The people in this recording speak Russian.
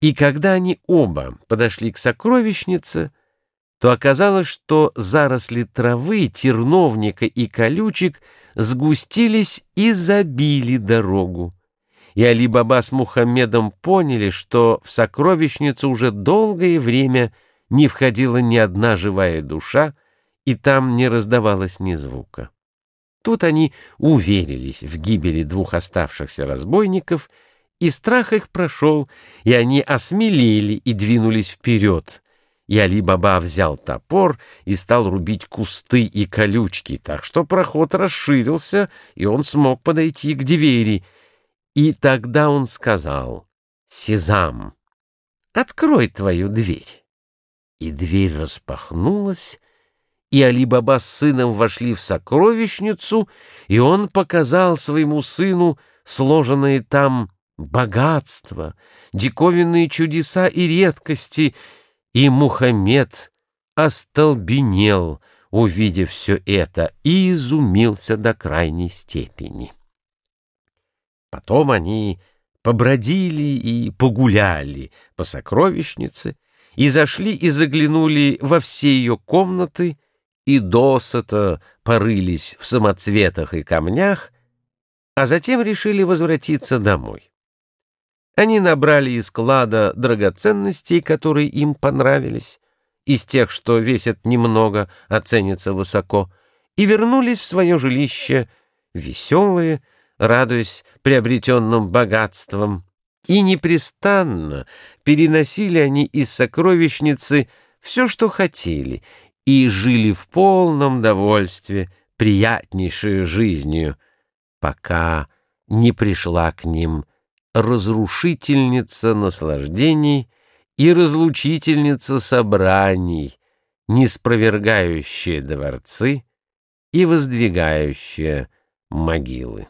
И когда они оба подошли к сокровищнице, то оказалось, что заросли травы, терновника и колючек сгустились и забили дорогу. И Али-Баба с Мухаммедом поняли, что в сокровищницу уже долгое время не входила ни одна живая душа, и там не раздавалось ни звука. Тут они уверились в гибели двух оставшихся разбойников, и страх их прошел, и они осмелели и двинулись вперед. И Али-Баба взял топор и стал рубить кусты и колючки, так что проход расширился, и он смог подойти к двери. И тогда он сказал, «Сезам, открой твою дверь». И дверь распахнулась, и Али-Баба с сыном вошли в сокровищницу, и он показал своему сыну сложенные там богатства, диковинные чудеса и редкости, и Мухаммед остолбенел, увидев все это, и изумился до крайней степени. Потом они побродили и погуляли по сокровищнице, и зашли и заглянули во все ее комнаты, и досыта порылись в самоцветах и камнях, а затем решили возвратиться домой. Они набрали из клада драгоценностей, которые им понравились, из тех, что весят немного, а ценятся высоко, и вернулись в свое жилище веселые, радуясь приобретенным богатством. И непрестанно переносили они из сокровищницы все, что хотели, и жили в полном довольстве, приятнейшую жизнью, пока не пришла к ним разрушительница наслаждений и разлучительница собраний, не спровергающая дворцы и воздвигающая могилы.